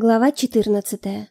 Глава 14.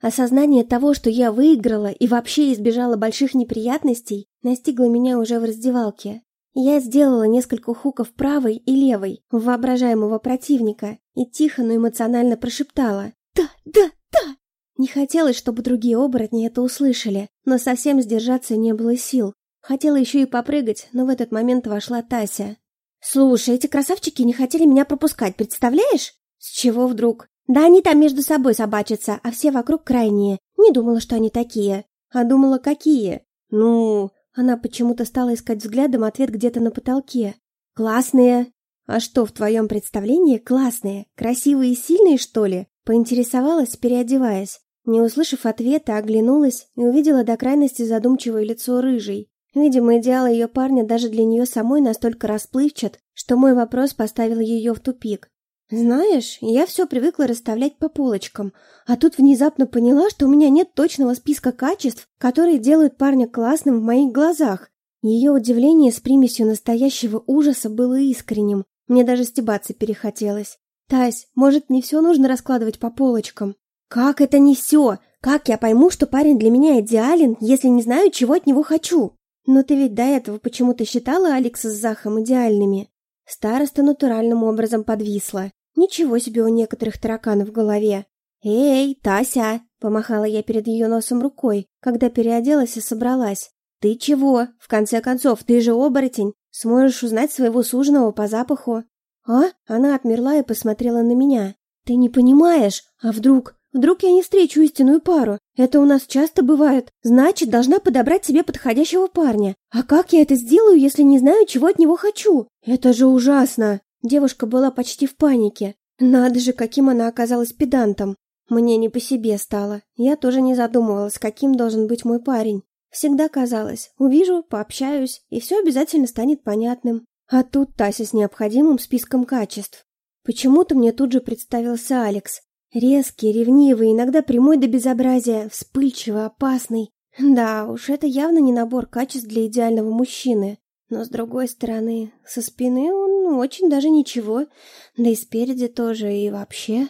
Осознание того, что я выиграла и вообще избежала больших неприятностей, настигло меня уже в раздевалке. Я сделала несколько хуков правой и левой в воображаемого противника и тихо, но эмоционально прошептала «Да, да, да!». Не хотелось, чтобы другие оборотни это услышали, но совсем сдержаться не было сил. Хотела еще и попрыгать, но в этот момент вошла Тася. «Слушай, эти красавчики не хотели меня пропускать, представляешь?» «С чего вдруг?» Да они там между собой собачатся, а все вокруг крайние. Не думала, что они такие. А думала, какие? Ну, она почему-то стала искать взглядом ответ где-то на потолке. Классные. А что в твоем представлении классные? Красивые и сильные, что ли? Поинтересовалась, переодеваясь. Не услышав ответа, оглянулась и увидела до крайности задумчивое лицо рыжей. Видимо, идеал ее парня даже для нее самой настолько расплывчат, что мой вопрос поставил ее в тупик. Знаешь, я все привыкла расставлять по полочкам, а тут внезапно поняла, что у меня нет точного списка качеств, которые делают парня классным в моих глазах. Ее удивление с примесью настоящего ужаса было искренним. Мне даже стебаться перехотелось. Тась, может, не все нужно раскладывать по полочкам? Как это не все? Как я пойму, что парень для меня идеален, если не знаю, чего от него хочу? Но ты ведь до этого почему-то считала Алекса с Захом идеальными. Староста натуральным образом подвисла. Ничего себе у некоторых тараканов в голове. «Эй, Тася!» — помахала я перед ее носом рукой, когда переоделась и собралась. «Ты чего? В конце концов, ты же оборотень. Сможешь узнать своего суженого по запаху». «А?» — она отмерла и посмотрела на меня. «Ты не понимаешь? А вдруг? Вдруг я не встречу истинную пару? Это у нас часто бывает. Значит, должна подобрать себе подходящего парня. А как я это сделаю, если не знаю, чего от него хочу? Это же ужасно!» Девушка была почти в панике. Надо же, каким она оказалась педантом. Мне не по себе стало. Я тоже не задумывалась, каким должен быть мой парень. Всегда казалось, увижу, пообщаюсь, и все обязательно станет понятным. А тут Тася с необходимым списком качеств. Почему-то мне тут же представился Алекс. Резкий, ревнивый, иногда прямой до безобразия, вспыльчивый, опасный. Да уж, это явно не набор качеств для идеального мужчины. Но с другой стороны, со спины он очень даже ничего, да и спереди тоже, и вообще.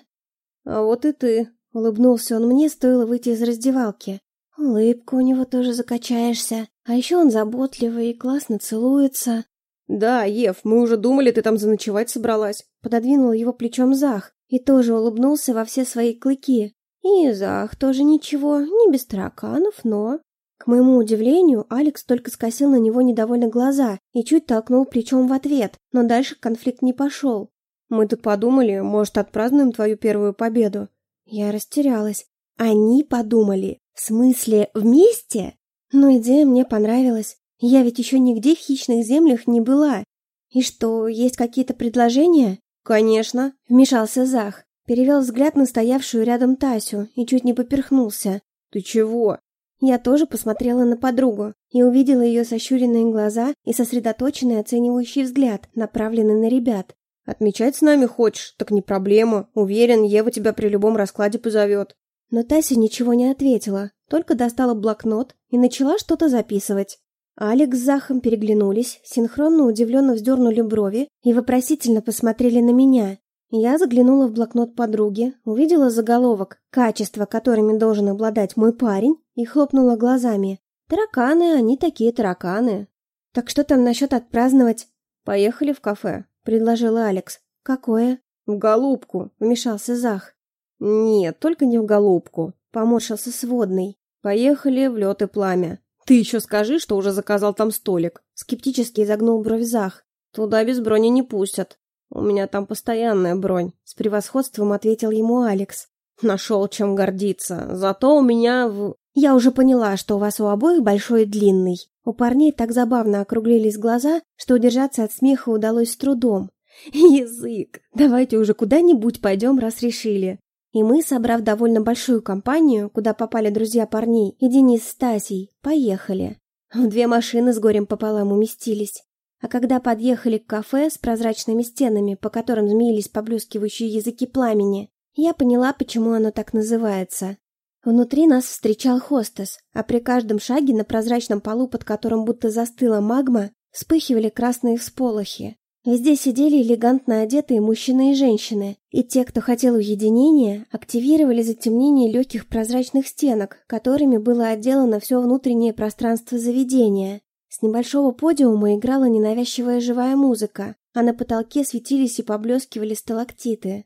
А вот и ты, улыбнулся он мне, стоило выйти из раздевалки. Улыбку у него тоже закачаешься, а еще он заботливый и классно целуется. Да, Ев, мы уже думали, ты там заночевать собралась. Пододвинул его плечом Зах и тоже улыбнулся во все свои клыки. И Зах тоже ничего, не без тараканов, но... К моему удивлению, Алекс только скосил на него недовольно глаза и чуть толкнул плечом в ответ, но дальше конфликт не пошел. «Мы тут подумали, может, отпразднуем твою первую победу?» Я растерялась. «Они подумали? В смысле, вместе?» Но идея мне понравилась. Я ведь еще нигде в хищных землях не была. И что, есть какие-то предложения? Конечно, вмешался Зах. Перевел взгляд на стоявшую рядом Тасю и чуть не поперхнулся. Ты чего? Я тоже посмотрела на подругу и увидела ее сощуренные глаза и сосредоточенный оценивающий взгляд, направленный на ребят. «Отмечать с нами хочешь? Так не проблема. Уверен, Ева тебя при любом раскладе позовет». Но Тася ничего не ответила, только достала блокнот и начала что-то записывать. Алекс с Захом переглянулись, синхронно удивленно вздернули брови и вопросительно посмотрели на меня. Я заглянула в блокнот подруги, увидела заголовок «Качества, которыми должен обладать мой парень» и хлопнула глазами. «Тараканы, они такие тараканы». «Так что там насчет отпраздновать?» «Поехали в кафе», — предложила Алекс. «Какое?» «В голубку», — вмешался Зах. «Нет, только не в голубку», — поморщился сводный. «Поехали в лед и пламя». «Ты еще скажи, что уже заказал там столик», — скептически изогнул бровь Зах. «Туда без брони не пустят». «У меня там постоянная бронь», — с превосходством ответил ему Алекс. «Нашел чем гордиться. Зато у меня в...» «Я уже поняла, что у вас у обоих большой и длинный». У парней так забавно округлились глаза, что удержаться от смеха удалось с трудом. «Язык! Давайте уже куда-нибудь пойдем, раз решили». И мы, собрав довольно большую компанию, куда попали друзья парней и Денис с Тасей, поехали. В две машины с горем пополам уместились. А когда подъехали к кафе с прозрачными стенами, по которым змеились поблескивающие языки пламени, я поняла, почему оно так называется. Внутри нас встречал хостес, а при каждом шаге на прозрачном полу, под которым будто застыла магма, вспыхивали красные всполохи. Везде сидели элегантно одетые мужчины и женщины, и те, кто хотел уединения, активировали затемнение легких прозрачных стенок, которыми было отделано все внутреннее пространство заведения. С небольшого подиума играла ненавязчивая живая музыка, а на потолке светились и поблескивали сталактиты.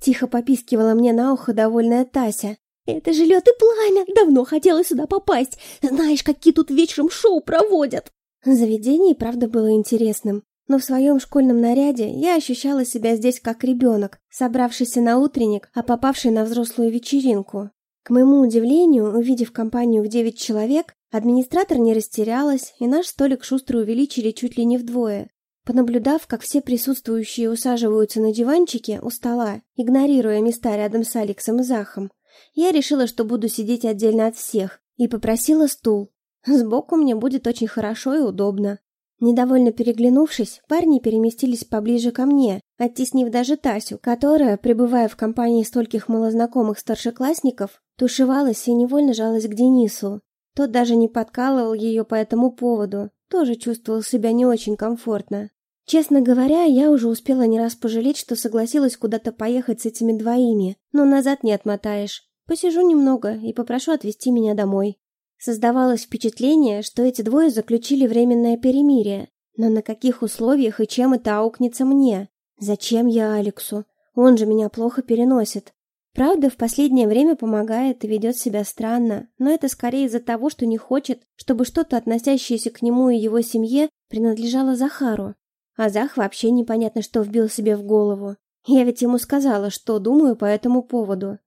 Тихо попискивала мне на ухо довольная Тася. «Это же лед и пламя! Давно хотела сюда попасть! Знаешь, какие тут вечером шоу проводят!» Заведение, правда, было интересным но в своем школьном наряде я ощущала себя здесь как ребенок, собравшийся на утренник, а попавший на взрослую вечеринку. К моему удивлению, увидев компанию в девять человек, администратор не растерялась, и наш столик шустро увеличили чуть ли не вдвое. Понаблюдав, как все присутствующие усаживаются на диванчике у стола, игнорируя места рядом с Алексом и Захом, я решила, что буду сидеть отдельно от всех, и попросила стул. Сбоку мне будет очень хорошо и удобно. Недовольно переглянувшись, парни переместились поближе ко мне, оттеснив даже Тасю, которая, пребывая в компании стольких малознакомых старшеклассников, тушевалась и невольно жалась к Денису. Тот даже не подкалывал ее по этому поводу, тоже чувствовал себя не очень комфортно. Честно говоря, я уже успела не раз пожалеть, что согласилась куда-то поехать с этими двоими, но назад не отмотаешь. Посижу немного и попрошу отвезти меня домой. Создавалось впечатление, что эти двое заключили временное перемирие. Но на каких условиях и чем это аукнется мне? Зачем я Алексу? Он же меня плохо переносит. Правда, в последнее время помогает и ведет себя странно, но это скорее из-за того, что не хочет, чтобы что-то, относящееся к нему и его семье, принадлежало Захару. А Зах вообще непонятно, что вбил себе в голову. Я ведь ему сказала, что думаю по этому поводу.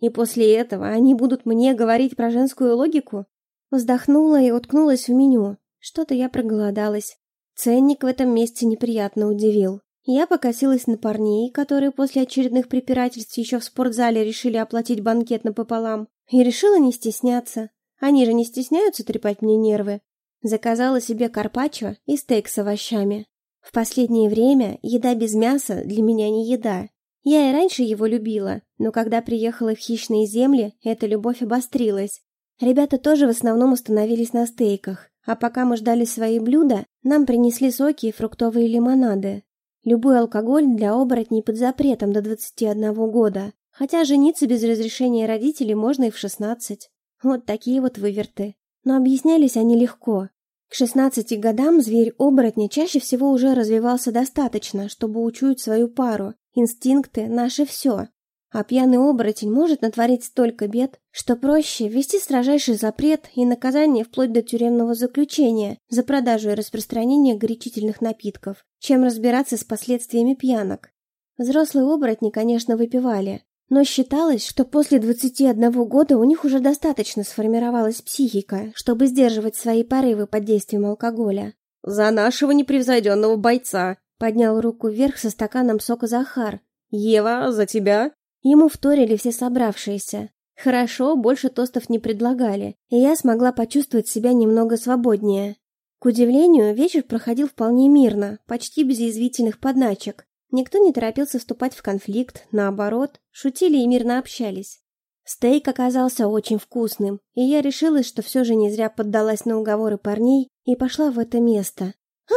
И после этого они будут мне говорить про женскую логику? Вздохнула и уткнулась в меню. Что-то я проголодалась. Ценник в этом месте неприятно удивил. Я покосилась на парней, которые после очередных препирательств еще в спортзале решили оплатить банкет напополам, и решила не стесняться. Они же не стесняются трепать мне нервы. Заказала себе карпаччо и стейк с овощами. В последнее время еда без мяса для меня не еда. Я и раньше его любила, но когда приехала в хищные земли, эта любовь обострилась. Ребята тоже в основном остановились на стейках, а пока мы ждали свои блюда, нам принесли соки и фруктовые лимонады. Любой алкоголь для оборотней под запретом до 21 года, хотя жениться без разрешения родителей можно и в 16. Вот такие вот выверты. Но объяснялись они легко. К 16 годам зверь оборотня чаще всего уже развивался достаточно, чтобы учуять свою пару, Инстинкты — наше все. А пьяный оборотень может натворить столько бед, что проще ввести строжайший запрет и наказание вплоть до тюремного заключения за продажу и распространение горячительных напитков, чем разбираться с последствиями пьянок. Взрослые оборотни, конечно, выпивали, но считалось, что после 21 года у них уже достаточно сформировалась психика, чтобы сдерживать свои порывы под действием алкоголя. «За нашего непревзойденного бойца!» Поднял руку вверх со стаканом сока Захар. «Ева, за тебя!» Ему вторили все собравшиеся. Хорошо, больше тостов не предлагали, и я смогла почувствовать себя немного свободнее. К удивлению, вечер проходил вполне мирно, почти без язвительных подначек. Никто не торопился вступать в конфликт, наоборот, шутили и мирно общались. Стейк оказался очень вкусным, и я решила, что все же не зря поддалась на уговоры парней и пошла в это место. а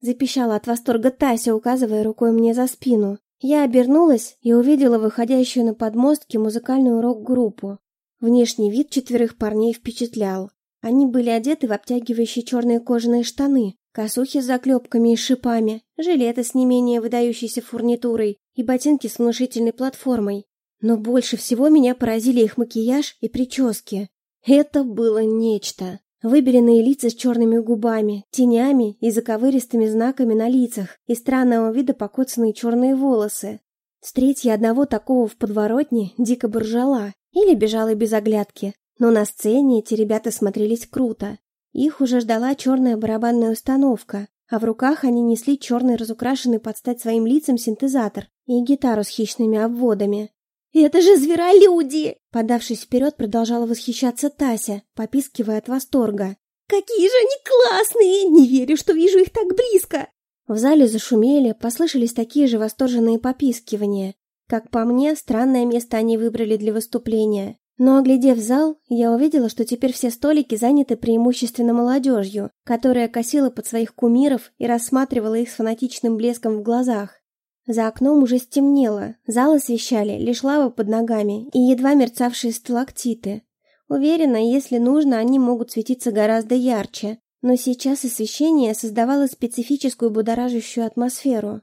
Запищала от восторга Тася, указывая рукой мне за спину. Я обернулась и увидела выходящую на подмостки музыкальную рок-группу. Внешний вид четверых парней впечатлял. Они были одеты в обтягивающие черные кожаные штаны, косухи с заклепками и шипами, жилеты с не менее выдающейся фурнитурой и ботинки с внушительной платформой. Но больше всего меня поразили их макияж и прически. Это было нечто. Выбеленные лица с черными губами, тенями и заковыристыми знаками на лицах и странного вида покоцанные черные волосы. Встреть я одного такого в подворотне, дико бы или бежала без оглядки. Но на сцене эти ребята смотрелись круто. Их уже ждала черная барабанная установка, а в руках они несли черный разукрашенный под стать своим лицам синтезатор и гитару с хищными обводами. «Это же зверолюди!» Подавшись вперед, продолжала восхищаться Тася, попискивая от восторга. «Какие же они классные! Не верю, что вижу их так близко!» В зале зашумели, послышались такие же восторженные попискивания. Как по мне, странное место они выбрали для выступления. Но, оглядев зал, я увидела, что теперь все столики заняты преимущественно молодежью, которая косила под своих кумиров и рассматривала их с фанатичным блеском в глазах. За окном уже стемнело, зал освещали лишь лава под ногами и едва мерцавшие сталактиты. Уверена, если нужно, они могут светиться гораздо ярче, но сейчас освещение создавало специфическую будоражащую атмосферу.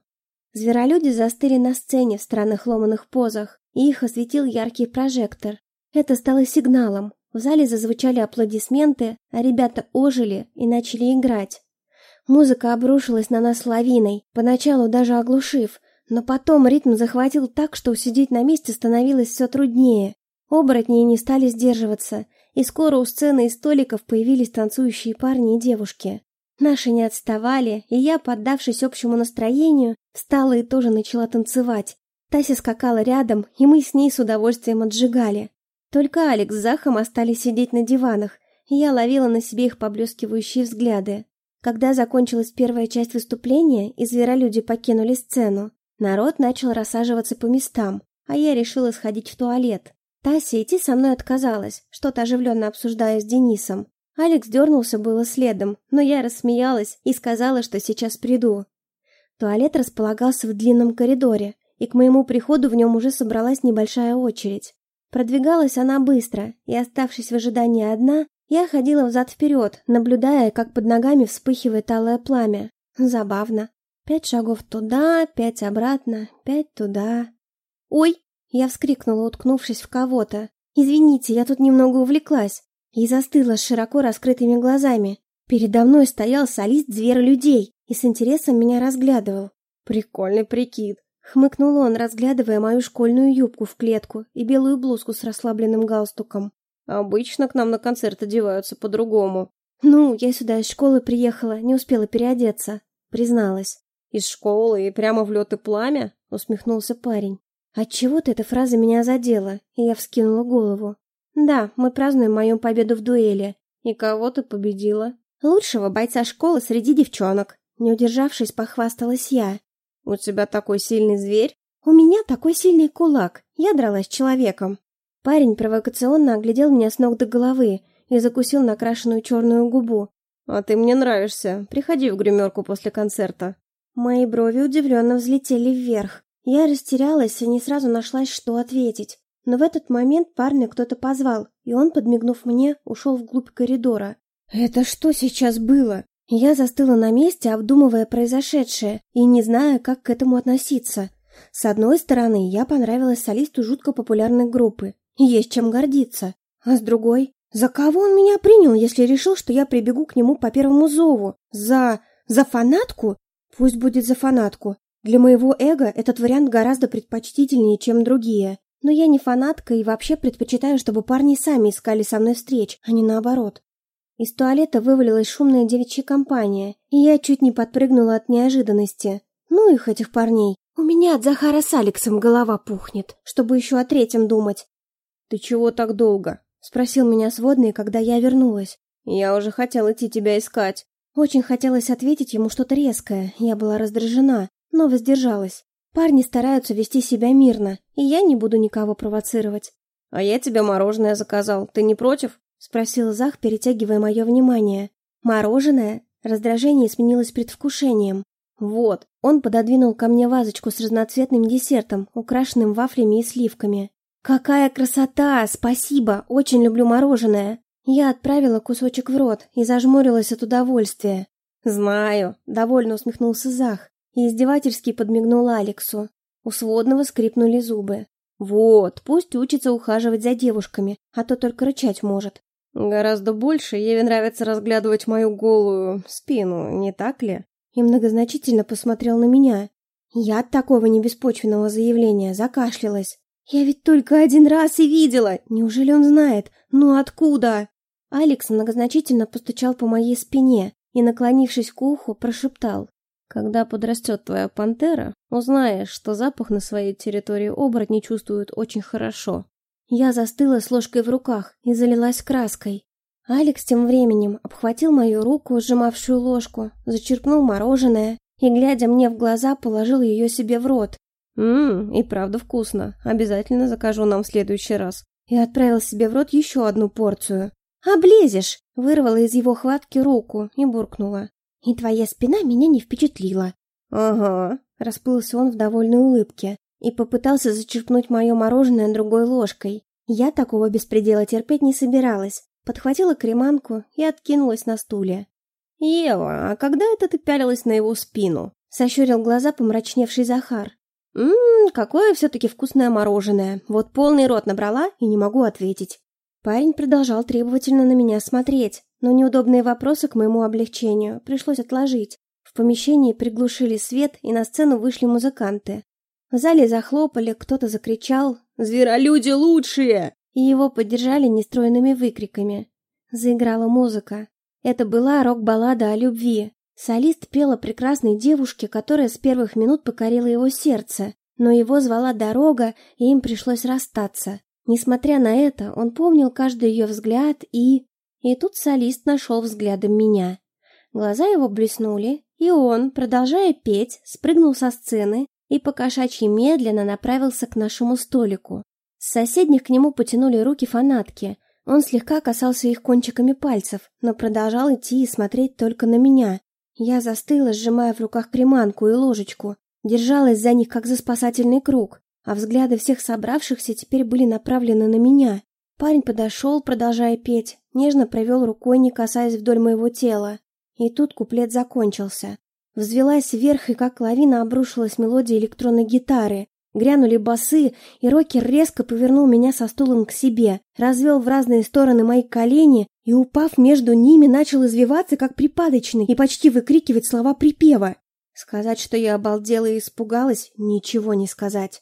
Зверолюди застыли на сцене в странных ломаных позах, и их осветил яркий прожектор. Это стало сигналом. В зале зазвучали аплодисменты, а ребята ожили и начали играть. Музыка обрушилась на нас лавиной, поначалу даже оглушив, но потом ритм захватил так, что усидеть на месте становилось все труднее. Оборотни не стали сдерживаться, и скоро у сцены и столиков появились танцующие парни и девушки. Наши не отставали, и я, поддавшись общему настроению, встала и тоже начала танцевать. Тася скакала рядом, и мы с ней с удовольствием отжигали. Только Алекс с Захом остались сидеть на диванах, и я ловила на себе их поблескивающие взгляды. Когда закончилась первая часть выступления и зверолюди покинули сцену, Народ начал рассаживаться по местам, а я решила сходить в туалет. Тася идти со мной отказалась, что-то оживленно обсуждая с Денисом. Алекс дернулся было следом, но я рассмеялась и сказала, что сейчас приду. Туалет располагался в длинном коридоре, и к моему приходу в нем уже собралась небольшая очередь. Продвигалась она быстро, и, оставшись в ожидании одна, я ходила взад-вперед, наблюдая, как под ногами вспыхивает алое пламя. Забавно. Пять шагов туда, пять обратно, пять туда. «Ой!» — я вскрикнула, уткнувшись в кого-то. «Извините, я тут немного увлеклась». И застыла с широко раскрытыми глазами. Передо мной стоял солист зверолюдей и с интересом меня разглядывал. «Прикольный прикид», — хмыкнул он, разглядывая мою школьную юбку в клетку и белую блузку с расслабленным галстуком. «Обычно к нам на концерт одеваются по-другому». «Ну, я сюда из школы приехала, не успела переодеться», — призналась. «Из школы и прямо в лед и пламя?» — усмехнулся парень. Отчего-то эта фраза меня задела, и я вскинула голову. «Да, мы празднуем мою победу в дуэли». «И кого ты победила?» «Лучшего бойца школы среди девчонок». Не удержавшись, похвасталась я. «У тебя такой сильный зверь?» «У меня такой сильный кулак. Я дралась с человеком». Парень провокационно оглядел меня с ног до головы и закусил накрашенную черную губу. «А ты мне нравишься. Приходи в гримерку после концерта». Мои брови удивленно взлетели вверх. Я растерялась и не сразу нашлась, что ответить. Но в этот момент парня кто-то позвал, и он, подмигнув мне, ушел вглубь коридора. «Это что сейчас было?» Я застыла на месте, обдумывая произошедшее, и не зная, как к этому относиться. С одной стороны, я понравилась солисту жутко популярной группы, есть чем гордиться. А с другой, за кого он меня принял, если решил, что я прибегу к нему по первому зову? За... за фанатку? Пусть будет за фанатку. Для моего эго этот вариант гораздо предпочтительнее, чем другие. Но я не фанатка и вообще предпочитаю, чтобы парни сами искали со мной встреч, а не наоборот. Из туалета вывалилась шумная девичья компания, и я чуть не подпрыгнула от неожиданности. Ну их, этих парней. У меня от Захара с Алексом голова пухнет, чтобы еще о третьем думать. «Ты чего так долго?» — спросил меня сводный, когда я вернулась. «Я уже хотел идти тебя искать». Очень хотелось ответить ему что-то резкое, я была раздражена, но воздержалась. Парни стараются вести себя мирно, и я не буду никого провоцировать. «А я тебе мороженое заказал, ты не против?» — спросил Зах, перетягивая мое внимание. «Мороженое?» Раздражение сменилось предвкушением. «Вот!» Он пододвинул ко мне вазочку с разноцветным десертом, украшенным вафлями и сливками. «Какая красота! Спасибо! Очень люблю мороженое!» Я отправила кусочек в рот и зажмурилась от удовольствия. «Знаю», — довольно усмехнулся Зах и издевательски подмигнул Алексу. У сводного скрипнули зубы. «Вот, пусть учится ухаживать за девушками, а то только рычать может». «Гораздо больше Еве нравится разглядывать мою голую спину, не так ли?» И многозначительно посмотрел на меня. Я от такого небеспочвенного заявления закашлялась. «Я ведь только один раз и видела! Неужели он знает? Ну откуда?» Алекс многозначительно постучал по моей спине и, наклонившись к уху, прошептал. «Когда подрастет твоя пантера, узнаешь, что запах на своей территории оборотни чувствуют очень хорошо». Я застыла с ложкой в руках и залилась краской. Алекс тем временем обхватил мою руку, сжимавшую ложку, зачерпнул мороженое и, глядя мне в глаза, положил ее себе в рот. «Ммм, и правда вкусно. Обязательно закажу нам в следующий раз. и отправил себе в рот еще одну порцию. «Облезешь!» — вырвала из его хватки руку и буркнула. «И твоя спина меня не впечатлила». «Ага», — расплылся он в довольной улыбке и попытался зачерпнуть мое мороженое другой ложкой. Я такого беспредела терпеть не собиралась. Подхватила креманку и откинулась на стуле. «Ева, а когда это ты пялилась на его спину?» — сощурил глаза помрачневший Захар. «Ммм, какое все-таки вкусное мороженое. Вот полный рот набрала и не могу ответить». Парень продолжал требовательно на меня смотреть, но неудобные вопросы к моему облегчению пришлось отложить. В помещении приглушили свет, и на сцену вышли музыканты. В зале захлопали, кто-то закричал «Зверолюди лучшие!» и его поддержали нестройными выкриками. Заиграла музыка. Это была рок-баллада о любви. Солист пел о прекрасной девушке, которая с первых минут покорила его сердце, но его звала дорога, и им пришлось расстаться. Несмотря на это, он помнил каждый ее взгляд и... И тут солист нашел взглядом меня. Глаза его блеснули, и он, продолжая петь, спрыгнул со сцены и покошачьи медленно направился к нашему столику. С соседних к нему потянули руки фанатки. Он слегка касался их кончиками пальцев, но продолжал идти и смотреть только на меня. Я застыла, сжимая в руках креманку и ложечку, держалась за них, как за спасательный круг, а взгляды всех собравшихся теперь были направлены на меня. Парень подошел, продолжая петь, нежно провел рукой, не касаясь вдоль моего тела. И тут куплет закончился. Взвелась вверх, и как лавина обрушилась мелодия электронной гитары. Грянули басы, и рокер резко повернул меня со стулом к себе, развел в разные стороны мои колени и, упав между ними, начал извиваться, как припадочный, и почти выкрикивать слова припева. Сказать, что я обалдела и испугалась, ничего не сказать.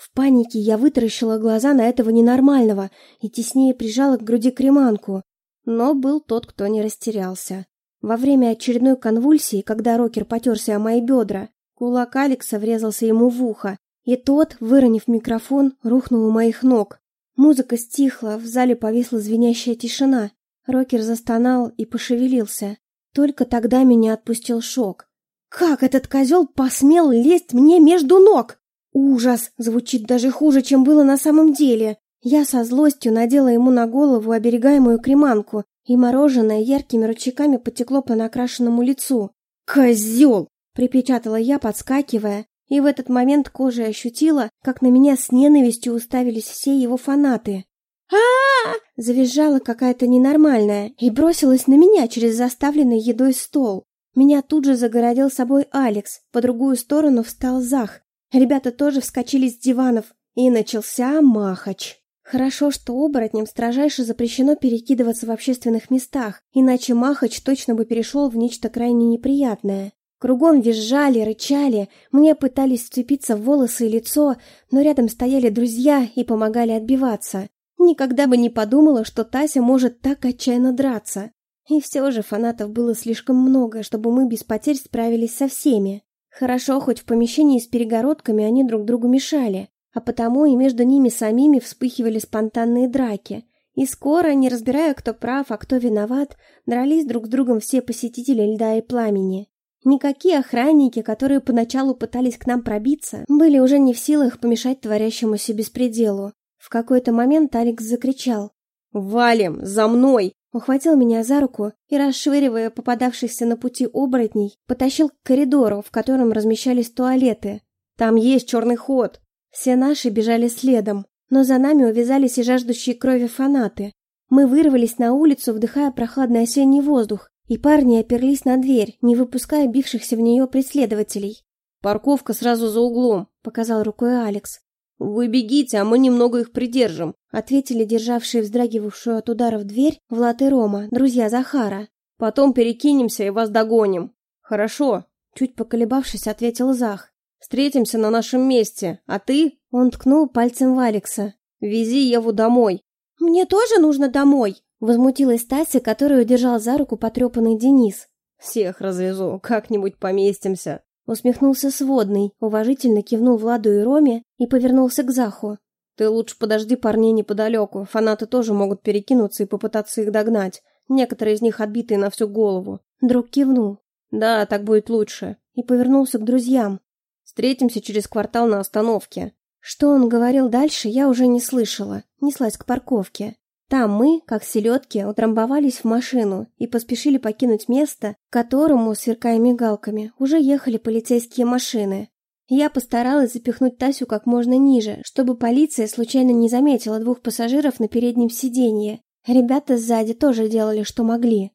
В панике я вытаращила глаза на этого ненормального и теснее прижала к груди креманку. Но был тот, кто не растерялся. Во время очередной конвульсии, когда рокер потерся о мои бедра, кулак Алекса врезался ему в ухо, и тот, выронив микрофон, рухнул у моих ног. Музыка стихла, в зале повисла звенящая тишина. Рокер застонал и пошевелился. Только тогда меня отпустил шок. Как этот козел посмел лезть мне между ног? Ужас! Звучит даже хуже, чем было на самом деле. Я со злостью надела ему на голову оберегаемую креманку, и мороженое яркими ручейками потекло по накрашенному лицу. «Козел!» — припечатала я, подскакивая, и в этот момент кожа ощутила, как на меня с ненавистью уставились все его фанаты. а, -а, завизжала какая-то ненормальная и бросилась на меня через заставленный едой стол. Меня тут же загородил собой Алекс, по другую сторону встал Зах. Ребята тоже вскочили с диванов, и начался махач. Хорошо, что оборотням строжайше запрещено перекидываться в общественных местах, иначе махач точно бы перешел в нечто крайне неприятное. Кругом визжали, рычали, мне пытались вцепиться в волосы и лицо, но рядом стояли друзья и помогали отбиваться. Никогда бы не подумала, что Тася может так отчаянно драться. И все же фанатов было слишком много, чтобы мы без потерь справились со всеми. Хорошо, хоть в помещении с перегородками они друг другу мешали, а потому и между ними самими вспыхивали спонтанные драки. И скоро, не разбирая, кто прав, а кто виноват, дрались друг с другом все посетители льда и пламени. Никакие охранники, которые поначалу пытались к нам пробиться, были уже не в силах помешать творящемуся беспределу. В какой-то момент Алекс закричал. «Валим! За мной!» Ухватил меня за руку и, расшвыривая попадавшихся на пути оборотней, потащил к коридору, в котором размещались туалеты. «Там есть черный ход!» Все наши бежали следом, но за нами увязались и жаждущие крови фанаты. Мы вырвались на улицу, вдыхая прохладный осенний воздух, и парни оперлись на дверь, не выпуская бившихся в нее преследователей. «Парковка сразу за углом», — показал рукой Алекс. «Вы бегите, а мы немного их придержим», — ответили державшие вздрагивавшую от ударов дверь Влад и Рома, друзья Захара. «Потом перекинемся и вас догоним». «Хорошо», — чуть поколебавшись, ответил Зах. «Встретимся на нашем месте, а ты...» Он ткнул пальцем в Алекса. «Вези Еву домой». «Мне тоже нужно домой», Возмутилась Тася, которую держал за руку потрепанный Денис. «Всех развезу, как-нибудь поместимся». Усмехнулся сводный, уважительно кивнул Владу и Роме и повернулся к Заху. «Ты лучше подожди парней неподалеку, фанаты тоже могут перекинуться и попытаться их догнать. Некоторые из них отбитые на всю голову». Друг кивнул. «Да, так будет лучше». И повернулся к друзьям. «Встретимся через квартал на остановке». Что он говорил дальше, я уже не слышала, неслась к парковке. Там мы, как селедки, утрамбовались в машину и поспешили покинуть место, к которому, сверкая мигалками, уже ехали полицейские машины. Я постаралась запихнуть Тасю как можно ниже, чтобы полиция случайно не заметила двух пассажиров на переднем сиденье. Ребята сзади тоже делали, что могли.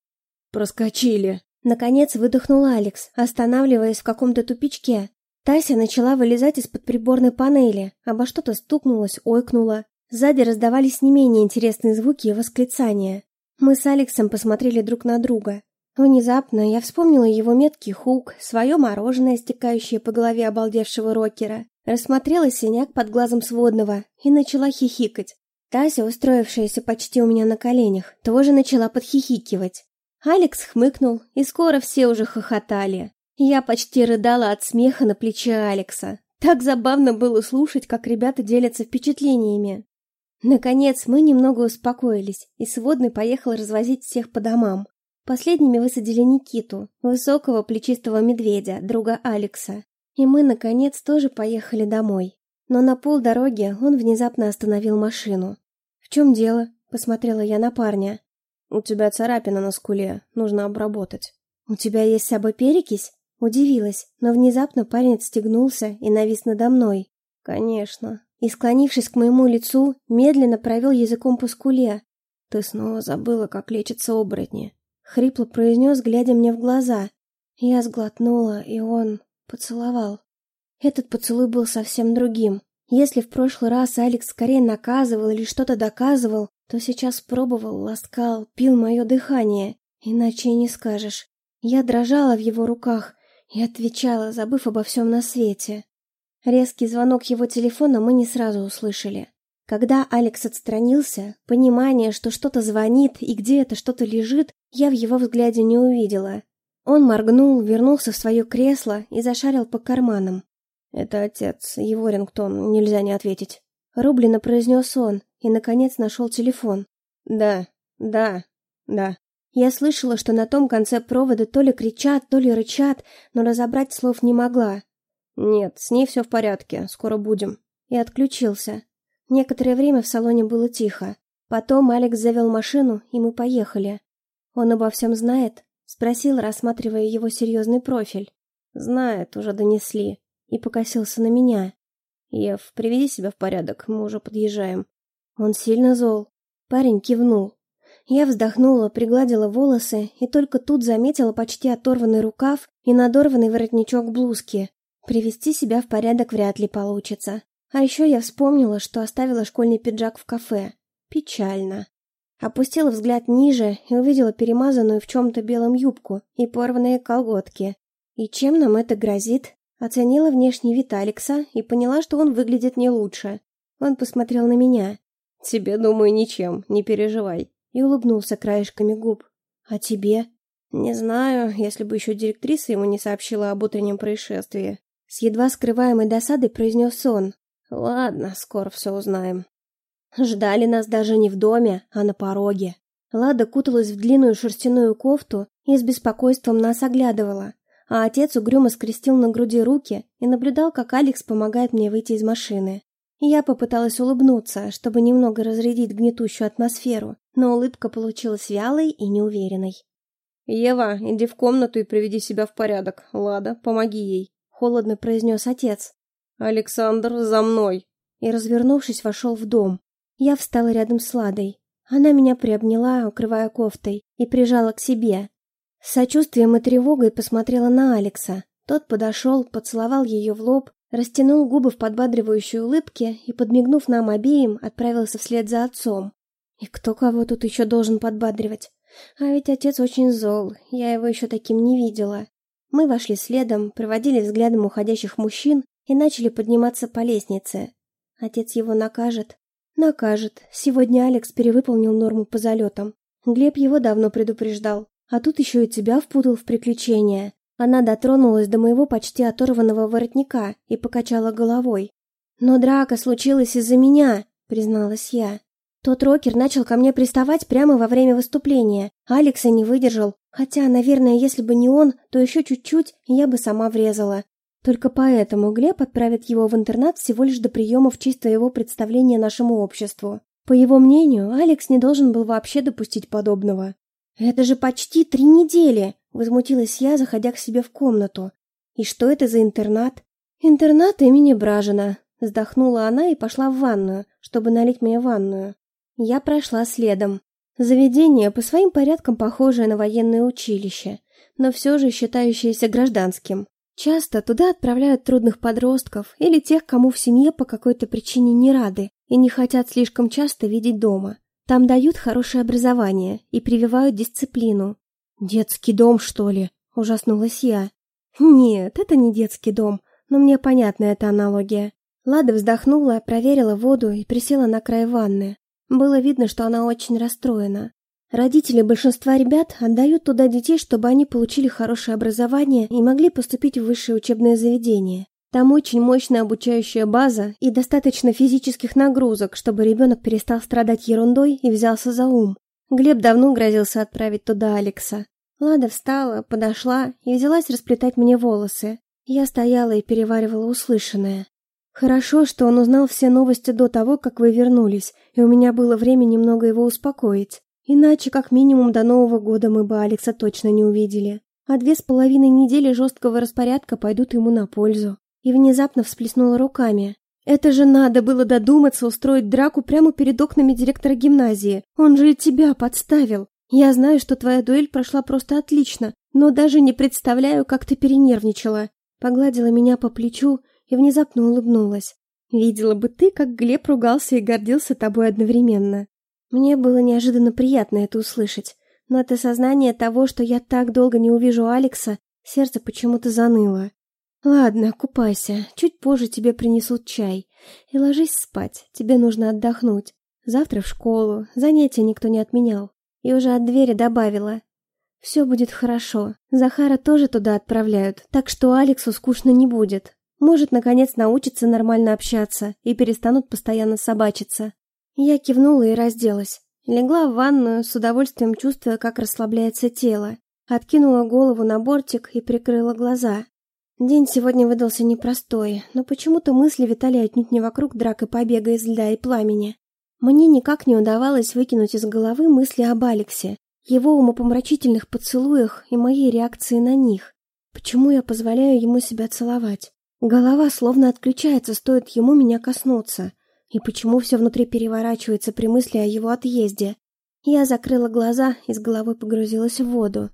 «Проскочили!» Наконец выдохнул Алекс, останавливаясь в каком-то тупичке. Тася начала вылезать из-под приборной панели, обо что-то стукнулась, ойкнула. Сзади раздавались не менее интересные звуки и восклицания. Мы с Алексом посмотрели друг на друга. Внезапно я вспомнила его меткий хук, свое мороженое, стекающее по голове обалдевшего рокера, рассмотрела синяк под глазом сводного и начала хихикать. Тася, устроившаяся почти у меня на коленях, тоже начала подхихикивать. Алекс хмыкнул, и скоро все уже хохотали. Я почти рыдала от смеха на плече Алекса. Так забавно было слушать, как ребята делятся впечатлениями. Наконец, мы немного успокоились, и сводный поехал развозить всех по домам. Последними высадили Никиту, высокого плечистого медведя, друга Алекса. И мы, наконец, тоже поехали домой. Но на полдороги он внезапно остановил машину. «В чем дело?» — посмотрела я на парня. «У тебя царапина на скуле, нужно обработать». «У тебя есть с собой перекись?» Удивилась, но внезапно парень отстегнулся и навис надо мной. «Конечно», и, склонившись к моему лицу, медленно провел языком по скуле. «Ты снова забыла, как лечатся оборотни», — хрипло произнес, глядя мне в глаза. Я сглотнула, и он поцеловал. Этот поцелуй был совсем другим. Если в прошлый раз Алекс скорее наказывал или что-то доказывал, то сейчас пробовал, ласкал, пил мое дыхание. Иначе и не скажешь. Я дрожала в его руках и отвечала, забыв обо всем на свете. Резкий звонок его телефона мы не сразу услышали. Когда Алекс отстранился, понимание, что что-то звонит и где это что-то лежит, я в его взгляде не увидела. Он моргнул, вернулся в свое кресло и зашарил по карманам. «Это отец, его рингтон, нельзя не ответить». Рублено произнес он и, наконец, нашел телефон. «Да, да, да». Я слышала, что на том конце провода то ли кричат, то ли рычат, но разобрать слов не могла. «Нет, с ней все в порядке, скоро будем». И отключился. Некоторое время в салоне было тихо. Потом Алекс завел машину, и мы поехали. «Он обо всем знает?» — спросил, рассматривая его серьезный профиль. «Знает, уже донесли». И покосился на меня. «Ев, приведи себя в порядок, мы уже подъезжаем». Он сильно зол. Парень кивнул. Я вздохнула, пригладила волосы и только тут заметила почти оторванный рукав и надорванный воротничок блузки. Привести себя в порядок вряд ли получится. А еще я вспомнила, что оставила школьный пиджак в кафе. Печально. Опустила взгляд ниже и увидела перемазанную в чем-то белом юбку и порванные колготки. И чем нам это грозит? Оценила внешний вид Алекса и поняла, что он выглядит не лучше. Он посмотрел на меня. «Тебе, думаю, ничем, не переживай», и улыбнулся краешками губ. «А тебе?» «Не знаю, если бы еще директриса ему не сообщила об утреннем происшествии. С едва скрываемой досадой произнес он. «Ладно, скоро все узнаем». Ждали нас даже не в доме, а на пороге. Лада куталась в длинную шерстяную кофту и с беспокойством нас оглядывала, а отец угрюмо скрестил на груди руки и наблюдал, как Алекс помогает мне выйти из машины. Я попыталась улыбнуться, чтобы немного разрядить гнетущую атмосферу, но улыбка получилась вялой и неуверенной. «Ева, иди в комнату и приведи себя в порядок. Лада, помоги ей» холодно произнес отец. «Александр, за мной!» И, развернувшись, вошел в дом. Я встала рядом с Ладой. Она меня приобняла, укрывая кофтой, и прижала к себе. С сочувствием и тревогой посмотрела на Алекса. Тот подошел, поцеловал ее в лоб, растянул губы в подбадривающей улыбке и, подмигнув нам обеим, отправился вслед за отцом. И кто кого тут еще должен подбадривать? А ведь отец очень зол, я его еще таким не видела. Мы вошли следом, проводили взглядом уходящих мужчин и начали подниматься по лестнице. Отец его накажет? Накажет. Сегодня Алекс перевыполнил норму по залетам. Глеб его давно предупреждал. А тут еще и тебя впутал в приключения. Она дотронулась до моего почти оторванного воротника и покачала головой. «Но драка случилась из-за меня», — призналась я. Тот рокер начал ко мне приставать прямо во время выступления. Алекса не выдержал, хотя, наверное, если бы не он, то еще чуть-чуть, и я бы сама врезала. Только поэтому Глеб отправит его в интернат всего лишь до приема в честь его представления нашему обществу. По его мнению, Алекс не должен был вообще допустить подобного. «Это же почти три недели!» — возмутилась я, заходя к себе в комнату. «И что это за интернат?» «Интернат имени Бражина», — вздохнула она и пошла в ванную, чтобы налить мне ванную. Я прошла следом. Заведение по своим порядкам похожее на военное училище, но все же считающееся гражданским. Часто туда отправляют трудных подростков или тех, кому в семье по какой-то причине не рады и не хотят слишком часто видеть дома. Там дают хорошее образование и прививают дисциплину. «Детский дом, что ли?» – ужаснулась я. «Нет, это не детский дом, но мне понятна эта аналогия». Лада вздохнула, проверила воду и присела на край ванны. Было видно, что она очень расстроена. Родители большинства ребят отдают туда детей, чтобы они получили хорошее образование и могли поступить в высшее учебное заведение. Там очень мощная обучающая база и достаточно физических нагрузок, чтобы ребенок перестал страдать ерундой и взялся за ум. Глеб давно грозился отправить туда Алекса. Лада встала, подошла и взялась расплетать мне волосы. Я стояла и переваривала услышанное. Хорошо, что он узнал все новости до того, как вы вернулись, и у меня было время немного его успокоить. Иначе, как минимум, до Нового года мы бы Алекса точно не увидели. А две с половиной недели жесткого распорядка пойдут ему на пользу. И внезапно всплеснула руками. Это же надо было додуматься устроить драку прямо перед окнами директора гимназии. Он же и тебя подставил. Я знаю, что твоя дуэль прошла просто отлично, но даже не представляю, как ты перенервничала. Погладила меня по плечу и внезапно улыбнулась. Видела бы ты, как Глеб ругался и гордился тобой одновременно. Мне было неожиданно приятно это услышать, но от осознания того, что я так долго не увижу Алекса, сердце почему-то заныло. Ладно, купайся, чуть позже тебе принесут чай. И ложись спать, тебе нужно отдохнуть. Завтра в школу, занятия никто не отменял. И уже от двери добавила. Все будет хорошо. Захара тоже туда отправляют, так что Алексу скучно не будет. Может, наконец научится нормально общаться и перестанут постоянно собачиться. Я кивнула и разделась. Легла в ванную, с удовольствием чувствуя, как расслабляется тело. Откинула голову на бортик и прикрыла глаза. День сегодня выдался непростой, но почему-то мысли витали отнюдь не вокруг драк и побега из льда и пламени. Мне никак не удавалось выкинуть из головы мысли об Алексе, его умопомрачительных поцелуях и моей реакции на них. Почему я позволяю ему себя целовать? Голова словно отключается, стоит ему меня коснуться — и почему все внутри переворачивается при мысли о его отъезде? Я закрыла глаза и с головой погрузилась в воду.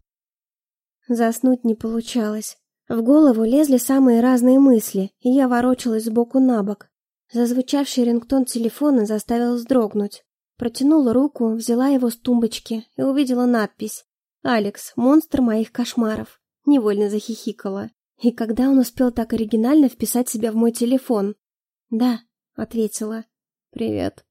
Заснуть не получалось. В голову лезли самые разные мысли, и я ворочалась сбоку на бок. Зазвучавший рингтон телефона заставил вздрогнуть. Протянула руку, взяла его с тумбочки и увидела надпись «Алекс, монстр моих кошмаров». Невольно захихикала. И когда он успел так оригинально вписать себя в мой телефон? «Да», — ответила. «Привет».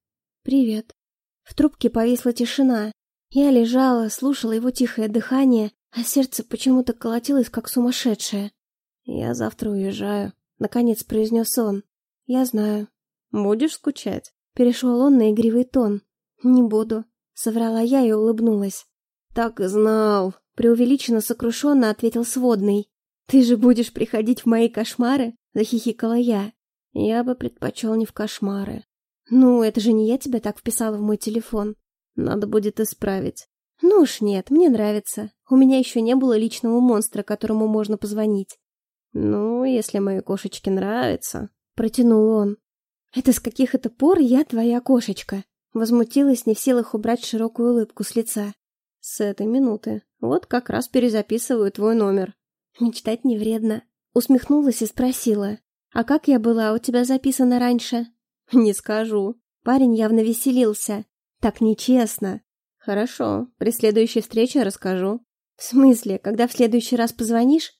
«Привет». В трубке повисла тишина. Я лежала, слушала его тихое дыхание, а сердце почему-то колотилось, как сумасшедшее. «Я завтра уезжаю», — наконец произнес он. «Я знаю». «Будешь скучать?» Перешел он на игривый тон. «Не буду», — соврала я и улыбнулась. «Так и знал», — преувеличенно сокрушенно ответил сводный. «Ты же будешь приходить в мои кошмары?» — захихикала я. «Я бы предпочел не в кошмары», «Ну, это же не я тебя так вписала в мой телефон. Надо будет исправить». «Ну уж нет, мне нравится. У меня еще не было личного монстра, которому можно позвонить». «Ну, если моей кошечке нравится», — протянул он. «Это с каких это пор я твоя кошечка?» Возмутилась, не в силах убрать широкую улыбку с лица. «С этой минуты. Вот как раз перезаписываю твой номер». «Мечтать не вредно». Усмехнулась и спросила. «А как я была у тебя записана раньше?» «Не скажу». Парень явно веселился. «Так нечестно». «Хорошо, при следующей встрече расскажу». «В смысле, когда в следующий раз позвонишь?»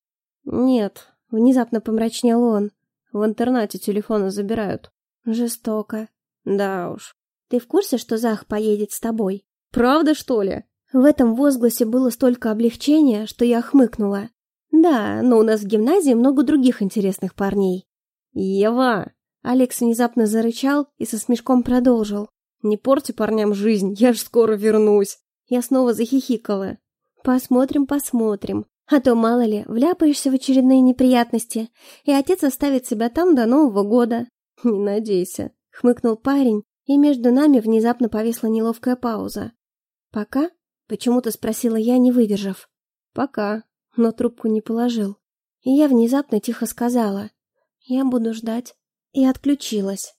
«Нет», — внезапно помрачнел он. «В интернате телефоны забирают». «Жестоко». «Да уж». «Ты в курсе, что Зах поедет с тобой?» «Правда, что ли?» В этом возгласе было столько облегчения, что я хмыкнула. «Да, но у нас в гимназии много других интересных парней». «Ева!» Алекс внезапно зарычал и со смешком продолжил. «Не порти парням жизнь, я ж скоро вернусь!» Я снова захихикала. «Посмотрим, посмотрим. А то, мало ли, вляпаешься в очередные неприятности, и отец оставит себя там до Нового года. Не надейся, хмыкнул парень, и между нами внезапно повисла неловкая пауза. «Пока?» — почему-то спросила я, не выдержав. «Пока», но трубку не положил. И я внезапно тихо сказала «Я буду ждать» и отключилась.